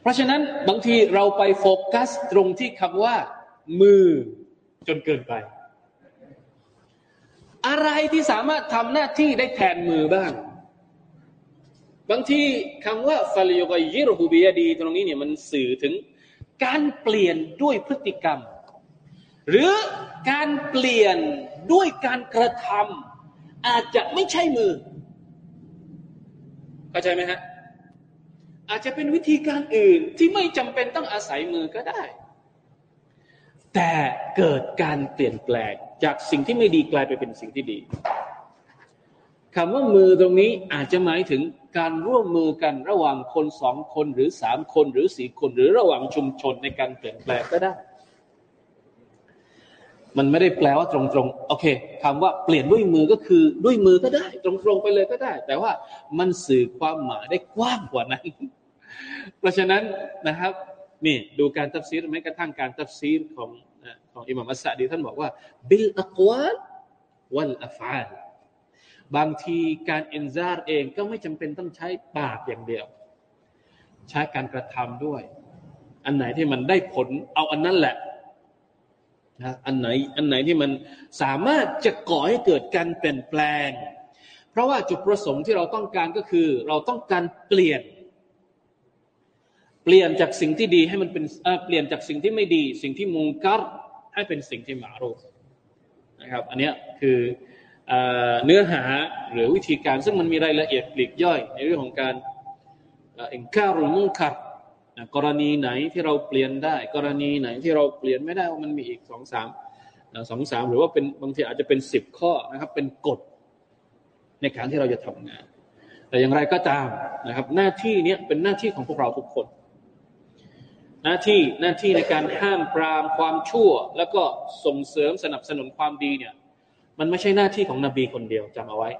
เพราะฉะนั้นบางทีเราไปโฟกัสตรงที่คำว่า มือจนเกินไป อะไรที่สามารถทำหน้าที่ได้แทนมือบ้าง บางทีคำว่าฟาลิโยกยิรฮูบียดี ตรงนี้เนี่ยมันสื่อถึงการเปลี่ยนด้วยพฤติกรรม หรือการเปลี่ยนด้วยการกระทำอาจจะไม่ใช่มือ เข้าใจไหมฮะ อาจจะเป็นวิธีการอื่นที่ไม่จำเป็นต้องอาศัยมือก็ได้ แต่เกิดการเปลี่ยนแปลงจากสิ่งที่ไม่ดีกลายไปเป็นสิ่งที่ดีคำว่ามือตรงนี้อาจจะหมายถึงการร่วมมือกันระหว่างคนสองคนหรือสามคนหรือสี่คนหรือระหว่างชุมชนในการเปลี่ยนแปลงก็ได้ มันไม่ได้แปลว่าตรงๆโอเคคำว่าเปลี่ยนด้วยมือก็คือด้วยมือก็ได้ ตรงๆไปเลยก็ได้ แต่ว่ามันสื่อความหมายได้กว้างกว่านั้น เพราะฉะนั้นนะครับนี่ดูการตัฟซีรแม้กระทั่งการตัฟซีรของ ของอิหม่ามอัสซะดีท่านบอกว่าบิลอักวาลวัลอัฟาลบางทีการอินซาร์เองก็ไม่จำเป็นต้องใช้ปากอย่างเดียว ใช้การกระทำด้วย อันไหนที่มันได้ผลเอาอันนั้นแหละนะอันไหนอันไหนที่มันสามารถจะก่อให้เกิดการเปลี่ยนแปลง เพราะว่าจุดประสงค์ที่เราต้องการก็คือ เราต้องการเปลี่ยน เปลี่ยนจากสิ่งที่ดีให้มันเป็นเปลี่ยนจากสิ่งที่ไม่ดี สิ่งที่มุงกัร ให้เป็นสิ่งที่มารูนะครับ อันนี้คือเนื้อหาหรือวิธีการซึ่งมันมีรายละเอียดปลีกย่อย ในเรื่องของการอินคารุลมุนคัรกรณีไหนที่เราเปลี่ยนได้ กรณีไหนที่เราเปลี่ยนไม่ได้ว่ามันมีอีกสองสามสองสามหรือว่าเป็นบางทีอาจจะเป็นสิบข้อนะครับ เป็นกฎในการที่เราจะทำงาน แต่อย่างไรก็ตามนะครับ หน้าที่นี้เป็นหน้าที่ของพวกเราทุกคน น้าที่หน้าที่ในการห้ามปรามความชั่ว แล้วก็ส่งเสริมสนับสนุนความดีเนี่ย มันไม่ใช่หน้าที่ของนบีคนเดียวจำเอาไว้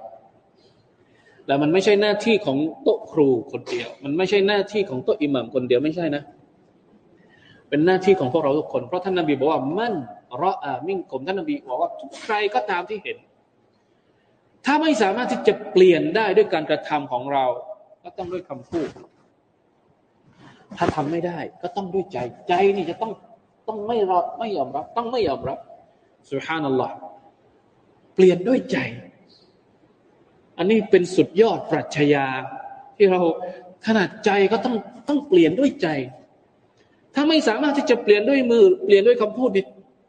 และมันไม่ใช่หน้าที่ของโต๊ะครูคนเดียว มันไม่ใช่หน้าที่ของโต๊ะอิหมัมคนเดียวไม่ใช่นะ เป็นหน้าที่ของพวกเราทุกคน เพราะท่านนบีบอกว่ามั่นรออามิ่งผมท่านนบีบอกว่าทุกใครก็ตามที่เห็น ถ้าไม่สามารถที่จะเปลี่ยนได้ด้วยการกระทำของเรา ก็ต้องด้วยคำพูด ถ้าทำไม่ได้ ก็ต้องด้วยใจ ใจนี่จะต้องต้องไม่รอไม่ยอมรับ ต้องไม่ยอมรับสุฮานัลลอฮ์เปลี่ยนด้วยใจ อันนี้เป็นสุดยอดปรัชญาที่เราขนาดใจก็ต้องต้องเปลี่ยนด้วยใจ ถ้าไม่สามารถที่จะเปลี่ยนด้วยมือ เปลี่ยนด้วยคำพูด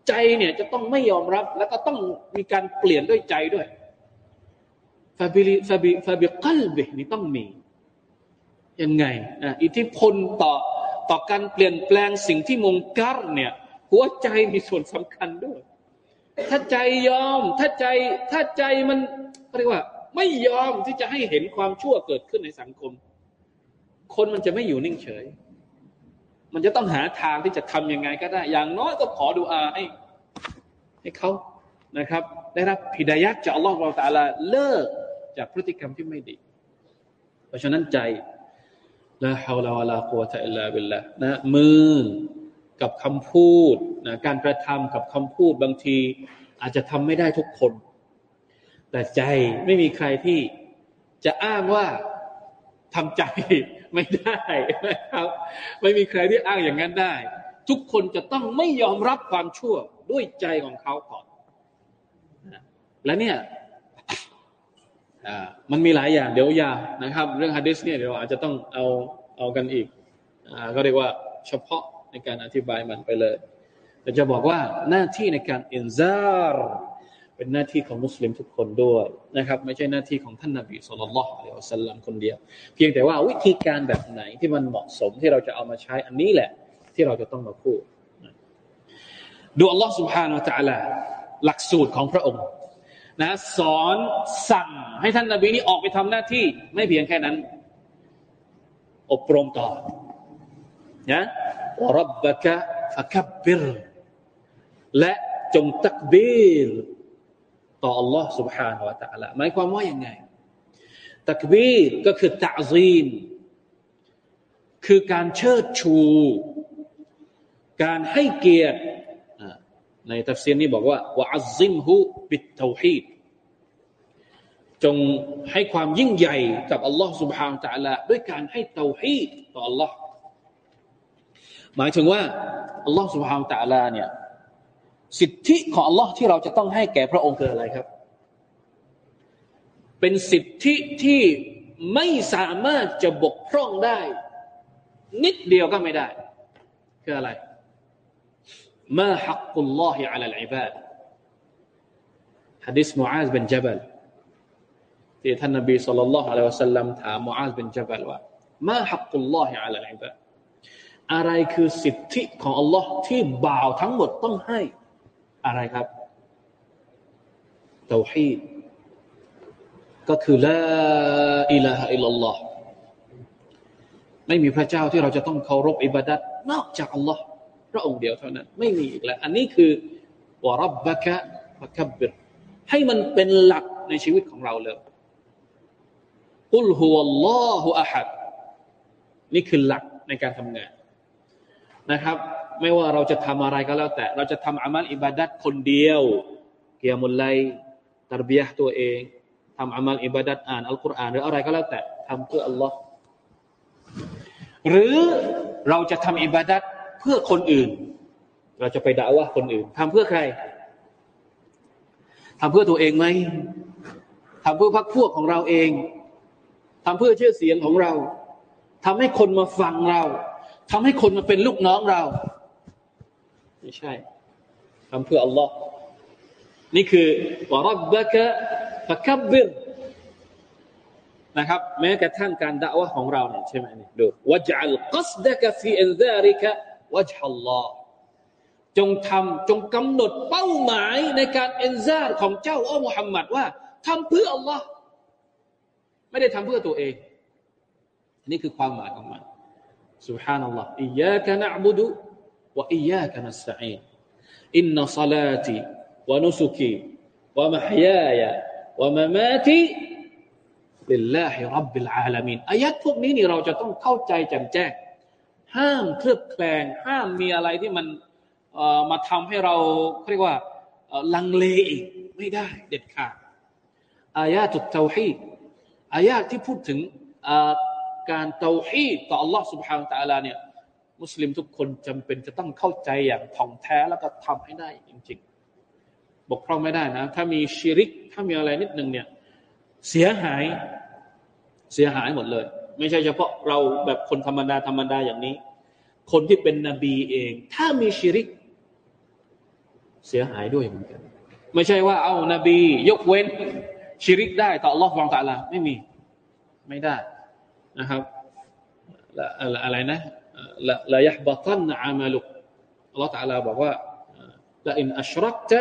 ใจเนี่ยจะต้องไม่ยอมรับ แล้วก็ต้องมีการเปลี่ยนด้วยใจด้วยفب فب فبقلبه นี่ต้องมี ยังไงอะอิทธิพลต่อต่อการเปลี่ยนแปลงสิ่งที่منكر เนี่ยหัวใจมีส่วนสำคัญด้วย ถ้าใจยอม ถ้าใจถ้าใจมันเรียกว่า ไม่ยอมที่จะให้เห็นความชั่วเกิดขึ้นในสังคม คนมันจะไม่อยู่นิ่งเฉย มันจะต้องหาทางที่จะทำยังไงก็ได้ อย่างน้อยก็ขอ دعاء ให้ให้เขานะครับ ได้รับพิดายัดจากอัลลอฮฺเราตาลาเลิกจากพฤติกรรมที่ไม่ดี เพราะฉะนั้นใจ ละฮาวลาวะลากุวะตะอิลลาบิลละนะมือกับคำพูดนะการกระทำกับคำพูดบางที อาจจะทำไม่ได้ทุกคน แต่ใจไม่มีใครที่จะอ้างว่าทำใจไม่ได้นะครับ ไม่มีใครที่อ้างอย่างนั้นได้ ทุกคนจะต้องไม่ยอมรับความชั่วด้วยใจของเขาก่อนและเนี่ยมันมีหลายอย่างเดี๋ยวยานะครับ เรื่องฮะดิษเนี่ยเดี๋ยวอาจจะต้องเอาเอากันอีกอก็เรียกว่าเฉพาะในการอธิบายมันไปเลยแต่จะบอกว่าหน้าที่ในการอินซาร์เป็นหน้าที่ของมุสลิมทุกคนด้วยนะครับ ไม่ใช่หน้าที่ของท่านนาบีสุลต่านละอัลลอฮฺสัลลัมคนเดียว เพียงแต่ว่าวิธีการแบบไหนที่มันเหมาะสมที่เราจะเอามาใช้อันนี้แหละ ที่เราจะต้องมาพูดดูอัลลอฮฺ سبحانه และ تعالى หลักสูตรของพระองค์ นะสอนสั่งให้ท่านนาบีนี้ออกไปทำหน้าที่ ไม่เพียงแค่นั้น อบรมต่อนะรับบะกะฟะคับบิรและจงตักบีรต่อ Allah سبحانه และ تعالى หมายความว่าอย่างไงตักบีรก็คือตะซีมคือการเชิดชู การให้เกียรติ ในตัฟซีนนี้บอกว่าวะอัซิมฮุบิตเตาฮีดจงให้ความยิ่งใหญ่กับ Allah سبحانه และ تعالى ด้วยการให้เตาฮีดต่อ Allah หมายถึงว่า Allah سبحانه และ تعالى เนี่ยสิทธิของ Allah ที่เราจะต้องให้แก่พระองค์คืออะไรครับ เป็นสิทธิที่ไม่สามารถจะบกพร่องได้ นิดเดียวก็ไม่ได้ คืออะไร มาฮักกุลลอฮิอัลลอิบาดฮะดิษมูอาซเป็นจับลที่ท่านนบีสุลต่านละฮ์อะลัยฮิวสัลลัมถามมูอาซเป็นจับลว่ามาฮักกุลลอฮิอัลลอิบาดอะไรคือสิทธิของ Allah ที่บ่าวทั้งหมดต้องให้อะไรครับเตาฮีดก็คือละอิลาฮะอิลลัลลอฮ์ไม่มีพระเจ้าที่เราจะต้องเคารพอิบาดัตนอกจากอัลลอฮ์ พระองค์เดียวเท่านั้น ไม่มีอีกแล้ว อันนี้คือวารับบะกะฟะคับบิรให้มันเป็นหลักในชีวิตของเราเลยกุลฮุวัลลอฮุอะฮัดนี่คือหลักในการทำงานนะครับ ไม่ว่าเราจะทำอะไรก็แล้ว แต่ เราจะทำอามัลอิบาดัตคนเดียวเกียมุลไลตารบียะตัวเองทำอามัลอิบาดัตอ่านอัลกุรอานหรืออะไรก็แล้วแต่ทำเพื่ออัลลอฮ์หรือเราจะทำอิบาดัต เพื่อคนอื่น เราจะไปด่าว่าคนอื่นทำเพื่อใครทำเพื่อตัวเองไหมทำเพื่อพักพวกของเราเองทำเพื่อชื่อเสียงของเราทำให้คนมาฟังเราทำให้คนมาเป็นลูกน้องเรา ไม่ใช่ทำเพื่ออัลลอฮ์นี่คือวรับบะกะฟะคับบิรนะครับ แม้กระทั่งการด่าวะของเราเนี่ยใช่ไหมเนี่ยดูวะจัลกัสดะกฟีอินซาริกะ วะจัลลอฮ์จงทำจงกำหนดเป้าหมายในการเอนซาร์ของเจ้าอัลมุฮัมมัดว่าทำเพื่ออัลลอฮ์ไม่ได้ทำเพื่อตัวเอง นี่คือความหมายของมัน سبحان الله إياك نعبد وإياك نستعين إن صلاتي ونسكي ومحياي ومماتي لله رب العالمين อายัดพวกนี้นี่เราจะต้องเข้าใจแจ่มแจ้ง ห้ามเคลือบแคลงห้ามมีอะไรที่มันมาทำให้เราเรียกว่าลังเลอีกไม่ได้เด็ดขาดอายาตุเตาฮีอายาที่พูดถึงการเตาฮีต่อ Allah سبحانه และ تعالى เนี่ยมุสลิมทุกคนจำเป็นจะต้องเข้าใจอย่างท่องแท้แล้วก็ทำให้ได้จริงๆ บกพร่องไม่ได้นะ ถ้ามีชิริก ถ้ามีอะไรนิดนึงเนี่ยเสียหายเสียหายหมดเลย ไม่ใช่เฉพาะเราแบบคนธรรมดาธรรมดาอย่างนี้ คนที่เป็นนบีเอง ถ้ามีชิริก เสียหายด้วยเหมือนกัน ไม่ใช่ว่า เอานาบี ยกเว้น ชิริกได้ต่อ Allah ฟังตาลาไม่มี ไม่ได้นะครับอะไรนะละละยะบตันอามาลุกอัลลอฮฺตาลาบอกว่าละอินอัชรักจะ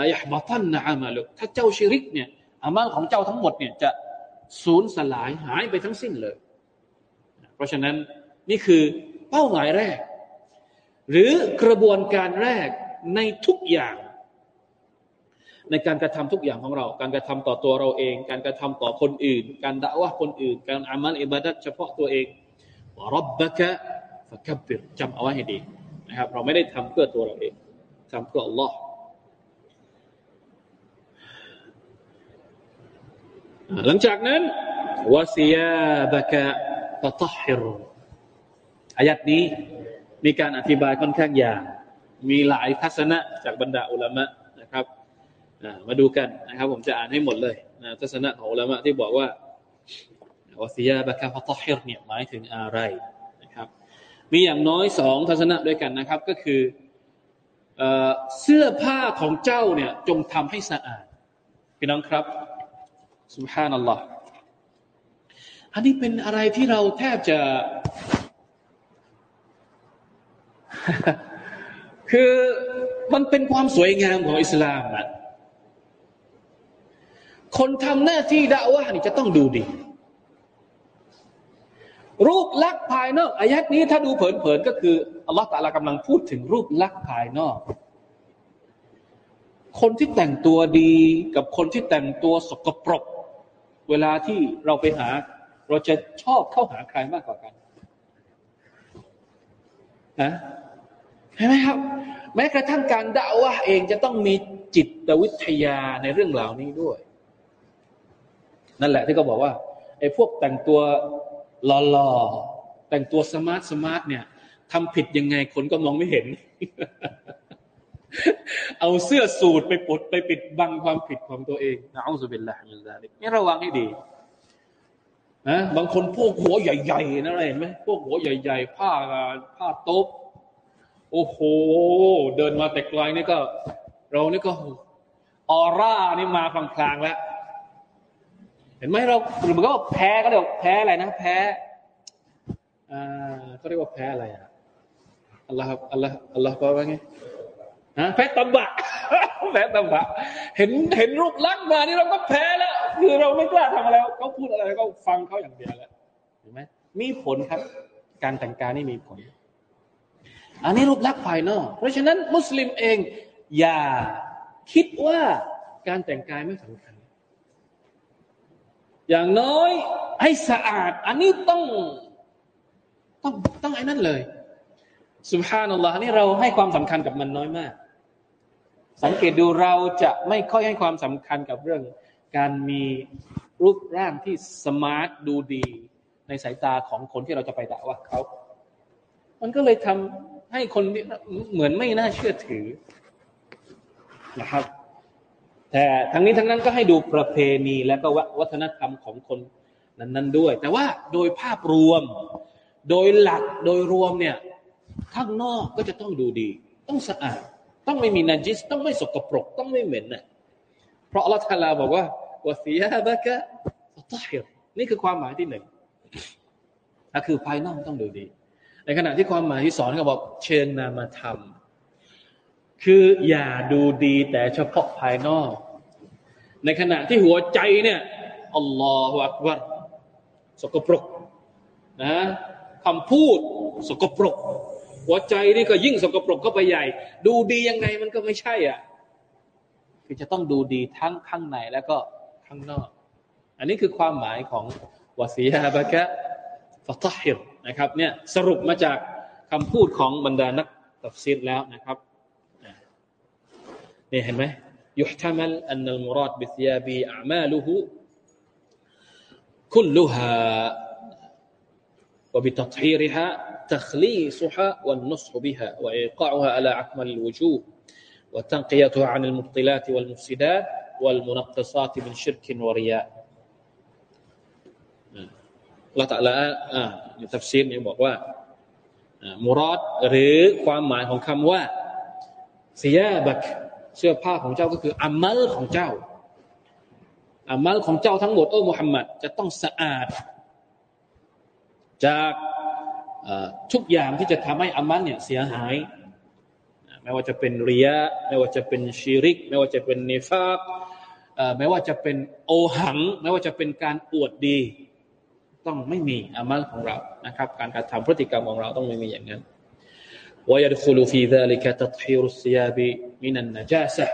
ละยะบตันอามาลุกถ้าเจ้าชิริกเนี่ยอามัลของเจ้าทั้งหมดเนี่ยจะ สูญสลายหายไปทั้งสิ้นเลย เพราะฉะนั้นนี่คือเป้าหมายแรก หรือกระบวนการแรกในทุกอย่าง ในการกระทำทุกอย่างของเรา การกระทำต่อตัวเราเอง การกระทำต่อคนอื่น การด่าว่าคนอื่น การอามัลอิบาดัตเฉพาะตัวเองรับบะกะฟะกับบิรจำเอาไว้ให้ดีนะครับ เราไม่ได้ทำเพื่อตัวเราเองทำเพื่อ Allah หลังจากนั้นวาซียาบะกะตะตฮิรอายัดนี้มีการอธิบายค่อนข้างยาวมีหลายทัศนะจากบรรดาอุลามะนะครับมาดูกันนะครับ ผมจะอ่านให้หมดเลยนะทัศนะของอุลามะที่บอกว่าวาซียาบะกะฟะตฮิรเนี่ยหมายถึงอะไรนะครับ มีอย่างน้อยสองทัศนะด้วยกันนะครับ ก็คือเสื้อผ้าของเจ้าเนี่ยจงทำให้สะอาดพี่น้องครับ สุบฮานัลลอฮ์อันนี้เป็นอะไรที่เราแทบจะ คือมันเป็นความสวยงามของอิสลามอะคนทำหน้าที่ด่าว่านี่จะต้องดูดี รูปลักษณ์ภายนอกอายัดนี้ถ้าดูเผินๆก็คืออัลลอฮฺตาลากำลังพูดถึงรูปลักษณ์ภายนอก คนที่แต่งตัวดีกับคนที่แต่งตัวสกปรก เวลาที่เราไปหา เราจะชอบเข้าหาใครมากกว่ากันนะเห็นไหมครับ แม้กระทั่งการด่าว่าเองจะต้องมีจิตวิทยาในเรื่องเหล่านี้ด้วย นั่นแหละที่เขาบอกว่าไอ้พวกแต่งตัวหล่อๆแต่งตัว smart smart เนี่ยทำผิดยังไงคนก็มองไม่เห็น เอาเสื้อสูทไปปดไปปิดบังความผิดของตัวเองนะوالعياذ بالله من ذلك นี่ระวังให้ดีนะบางคนพวกหัวใหญ่ๆนะเห็นไหมพวกหัวใหญ่ ๆ ผ้าผ้าโต๊ะโอ้โห เดินมาแต่ไกลนี่ก็ เรานี่ก็ออร่านี่มาพลางๆแล้ว เห็นไหมเราหรือมันก็แพ้ก็เดี๋ยวแพ้อะไรนะ แพ้อ่าเขาเรียกว่าแพ้อะไรอะอัลลอฮฺอัลลอฮฺอัลลอฮฺบอกว่าไง นะแพ้ตบะแพ้ตบะเห็นเห็นรูปลักษณ์มานี่เราก็แพ้แล้ว คือเราไม่กล้าทำอะไรเขาพูดอะไรก็ฟังเขาอย่างเดียวแล้วเห็นไหมมีผลครับ การแต่งกายนี่มีผล อันนี้รูปลักษณ์ภายนอก เพราะฉะนั้นมุสลิมเอง อย่าคิดว่าการแต่งกายไม่สำคัญ อย่างน้อยให้สะอาด อันนี้ต้อง ต้องต้องไอ้นั่นเลย สุภานัลลอฮ์นี่เราให้ความสำคัญกับมันน้อยมาก สังเกตดูเราจะไม่ค่อยให้ความสำคัญกับเรื่อง การมีรูปร่างที่สมาร์ทดูดี ในสายตาของคนที่เราจะไปด่าว่าเขา มันก็เลยทำให้คนเหมือนไม่น่าเชื่อถือนะครับ แต่ทั้งนี้ทั้งนั้นก็ให้ดูประเพณีและก็วัฒนธรรมของคนนั้น ๆ ด้วย แต่ว่าโดยภาพรวม โดยหลักโดยรวมเนี่ย ข้างนอกก็จะต้องดูดี ต้องสะอาด ต้องไม่มีนัจิส ต้องไม่สกปรก ต้องไม่เหม็นนะเพราะอัลลอฮฺทาลาบอกว่าวะซียาบะกะตาฮิรนี่คือความหมายที่หนึ่งก็คือภายนอกต้องดูดี ในขณะที่ความหมายที่สอนเขาบอกเชิญนามธรรม คืออย่าดูดีแต่เฉพาะภายนอก ในขณะที่หัวใจเนี่ยอัลลอฮฺอักบารสกปรกนะคำพูดสกปรก หัวใจนี่ก็ยิ่งสกปรกก็ไปใหญ่ ดูดียังไงมันก็ไม่ใช่อ่ะคือจะต้องดูดีทั้งข้างในแล้วก็ข้างนอก อันนี้คือความหมายของวาสีฮาบะกะฟะตฮิรนะครับเนี่ยสรุปมาจากคำพูดของบรรดานักตัฟซีรแล้วนะครับนี่เห็นไหม يحتمل أن المراد بثيابه أعماله كلها وبتطهيرها تخليصها والنصح بها وإيقاعها على أكمل الوجوه وتنقيتها عن المبطلات والمفسدات والمنقصات من شرك ورياء เราตะละอ่าในทัฟซีรเนี่ยบอกว่ามุรอดหรือความหมายของคำว่าเสียบักเสื้อผ้าของเจ้าก็คืออามัลของเจ้าอามัลของเจ้าทั้งหมดโอ้มุฮัมมัดจะต้องสะอาด จาก ทุกอย่างที่จะทำให้อามัลเนี่ยเสียหายไม่ว่าจะเป็นเรียไม่ว่าจะเป็นชีริก ไม่ว่าจะเป็นเนฟากไม่ว่าจะเป็นโอหัง ไม่ว่าจะเป็นการอวดดี ต้องไม่มีอามัลของเรานะครับ การกระทำพฤติกรรมของเราต้องไม่มีอย่างนั้น ويدخل في ذلك تطهير الثياب من النجاسة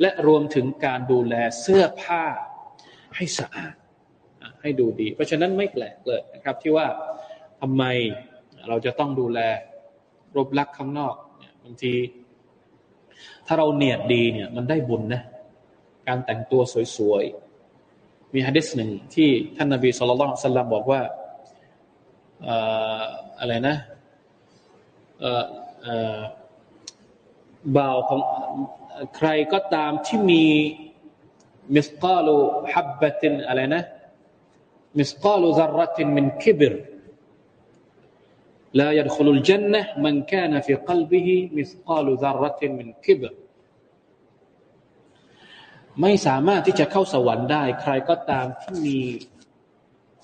และรวมถึงการดูแลเสื้อผ้าให้สะอาดให้ดูดี เพราะฉะนั้นไม่แปลกเลยนะครับ ที่ว่า ทำไมเราจะต้องดูแลรูปลักษณ์ข้างนอกบางที ถ้าเราเนียดดีเนี่ย มันได้บุญนะ การแต่งตัวสวยๆ มีฮะดิษหนึ่งที่ท่านนาบีสุลต่านสัลลัมบอกว่าอะไรนะบ่าวของใครก็ตามที่มีمثقال حبة อะไรนะ مثقال ذرة من كبر لا يدخل الجنة من كان في قلبه مثقال ذرة من كبر ไม่สามารถที่จะเข้าสวรรค์ได้ ใครก็ตามที่มี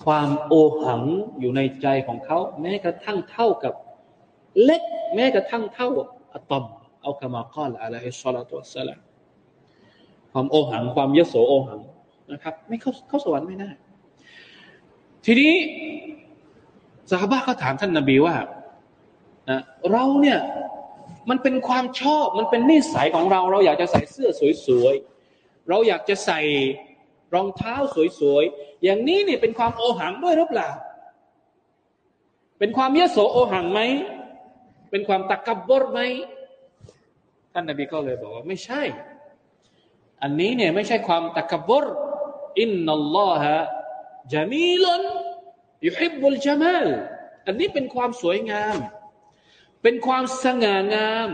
ความโอหังอยู่ในใจของเขา แม้กระทั่งเท่ากับ เล็ก แม้กระทั่งเท่าอะตอมเอาคำมาข้อละอะลัยฮิสซลาตุสลาความโอหัง ความยโสโอหังนะครับ ไม่เข้าเข้าสวรรค์ไม่ได้ทีนี้ สาบะก็ถามท่านนาบีว่าเราเนี่ยมันเป็นความชอบมันเป็นนิสัยของเรา เราอยากจะใส่เสื้อสวยๆ เราอยากจะใส่รองเท้าสวยๆ อย่างนี้เนี่ยเป็นความโอหังด้วยหรือเปล่า เป็นความเยโสโอหังไหม เป็นความตักกบบรไหม ท่านนบีก็เลยบอกว่าไม่ใช่ อันนี้เนี่ยไม่ใช่ความตักกบบรอินนัลลอฮะจามีลน ยุฮิบุลจามัลอันนี้เป็นความสวยงาม เป็นความสง่างาม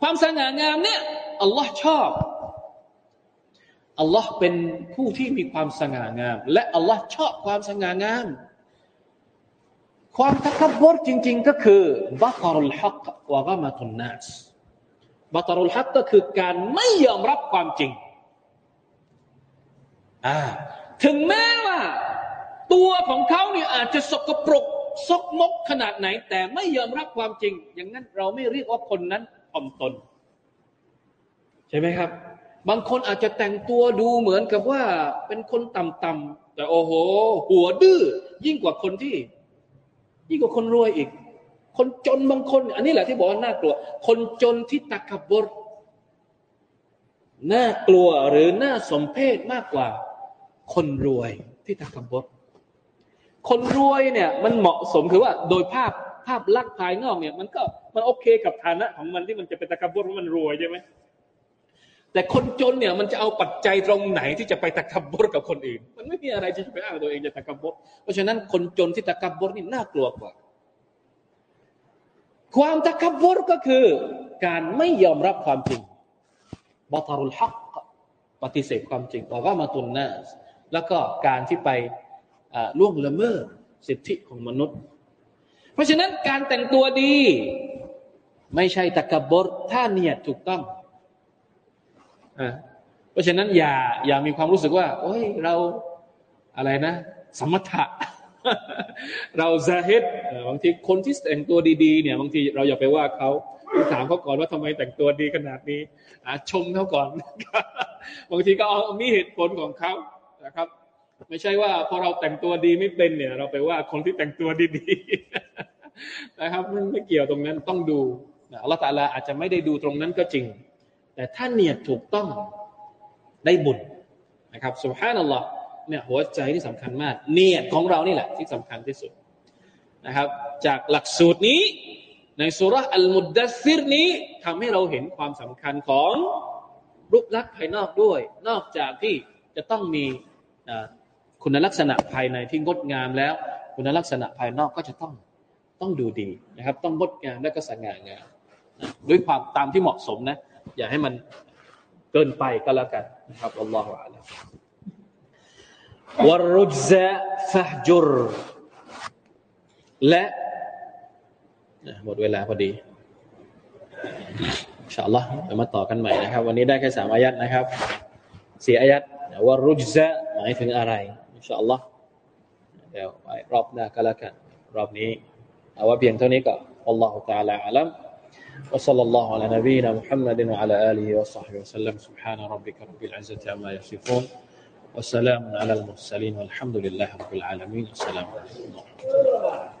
ความสง่างามเนี่ยอัลลอฮ์ชอบอัลลอฮ์เป็นผู้ที่มีความสง่างาม และอัลลอฮ์ชอบความสง่างาม ความตะกบรจริง ๆ ก็คือบัตรุลฮักวะกามาตุนนัสบัตรุลฮักก็คือการไม่ยอมรับความจริงอ่าถึงแม้ว่า ตัวของเขาเนี่ยอาจจะสกปรกซกมกขนาดไหน แต่ไม่ยอมรับความจริง อย่างนั้นเราไม่เรียกว่าคนนั้นถ่อมตน ใช่ไหมครับ บางคนอาจจะแต่งตัวดูเหมือนกับว่าเป็นคนต่ำๆแต่โอ้โห หัวดื้อยิ่งกว่าคนที่ ยิ่งกว่าคนรวยอีก คนจนบางคน อันนี้แหละที่บอกว่าน่ากลัว คนจนที่ตักกบรน่ากลัวหรือน่าสมเพชมากกว่า คนรวยที่ตักกบร คนรวยเนี่ยมันเหมาะสมคือว่าโดยภาพภาพลักษณ์ภายนอกเนี่ย มันก็มันโอเคกับฐานะของมันที่มันจะเป็นตะกบรเพราะมันรวยใช่ไหมแต่คนจนเนี่ยมันจะเอาปัจจัยตรงไหนที่จะไปตะกบรกับคนอื่น มันไม่มีอะไรที่จะไปอ้างตัวเองจะตะกบรเพราะฉะนั้นคนจนที่ตะกบรนี่น่ากลัวกว่า ความตะกบรก็คือการไม่ยอมรับความจริงบาตารุลฮักปฏิเสธความจริงบอกว่ามาตุนนาแล้วก็การที่ไป ล่วงละเมิดสิทธิของมนุษย์ เพราะฉะนั้นการแต่งตัวดี ไม่ใช่ตะกบรถ้าเนียดถูกต้องเพราะฉะนั้นอย่าอย่ามีความรู้สึกว่า โอ้ยเราอะไรนะ สมถะเราซาฮิดบางทีคนที่แต่งตัวดีๆเนี่ยบางทีเราอย่าไปว่าเขาถามเขาก่อนว่าทำไมแต่งตัวดีขนาดนี้ชมเขาก่อน บางทีก็เอามีเหตุผลของเขานะครับ ไม่ใช่ว่าพอเราแต่งตัวดีไม่เป็นเนี่ย เราไปว่าคนที่แต่งตัวดีๆนะครับมันไม่เกี่ยวตรงนั้นต้องดูอัลลอฮฺตาลาอาจจะไม่ได้ดูตรงนั้นก็จริง แต่ถ้าเนียดถูกต้องได้บุญนะครับสุภาพนัลลอฮ์เนี่ยหัวใจที่สำคัญมาก เนียดของเรานี่แหละที่สำคัญที่สุดนะครับ จากหลักสูตรนี้ ในสุรอัลมุดดัสซิรนี้ทำให้เราเห็นความสำคัญของรูปลักษณ์ภายนอกด้วย นอกจากที่จะต้องมี คุณลักษณะภายในที่งดงามแล้ว คุณลักษณะภายนอกก็จะต้องต้องดูดีนะครับ ต้องงดงามและก็สง่างามด้วยความตามที่เหมาะสมนะ อย่าให้มันเกินไปก็แล้วกันนะครับอัลลอฮฺอัลลอฮฺวรุจซะฟะจุรและหมดเวลาพอดีอินชาอัลลอฮ์เรามาต่อกันใหม่นะครับ วันนี้ได้แค่สามอายัดนะครับสี่อายัดวรุจซะหมายถึงอะไร อินชาอัลลอฮ์เดี๋ยวไปรอบหน้าก็แล้วกันรอบนี้เอาว่าเพียงเท่านี้ก็อัลลอฮฺ تعالى อาลัม وصلى الله على نبينا محمد وعلى آله وصحبه وسلم سبحان ربك رب العزة عما يصفون وسلام على المرسلين والحمد لله رب العالمين السلام عليكم ورحمة الله